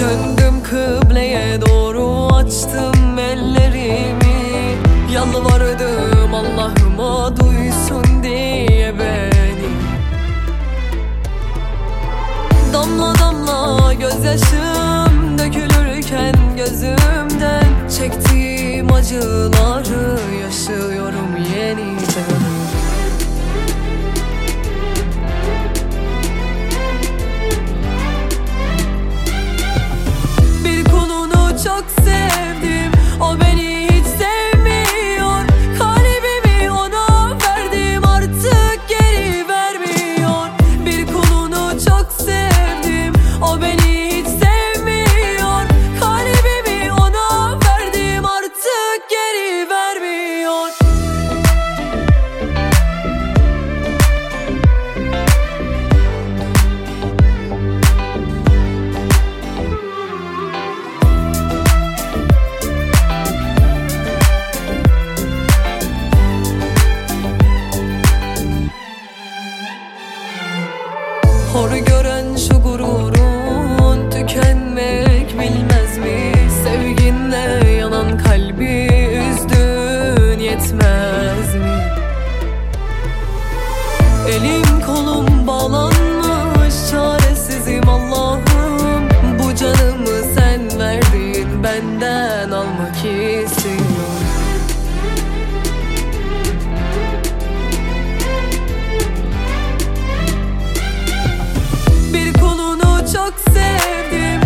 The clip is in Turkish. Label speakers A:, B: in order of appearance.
A: Döndüm kıbleye doğru açtım ellerimi. Yalvardım Allah'ıma duysun diye beni. Damla damla gözyaşım toxic Hor gören sevdim.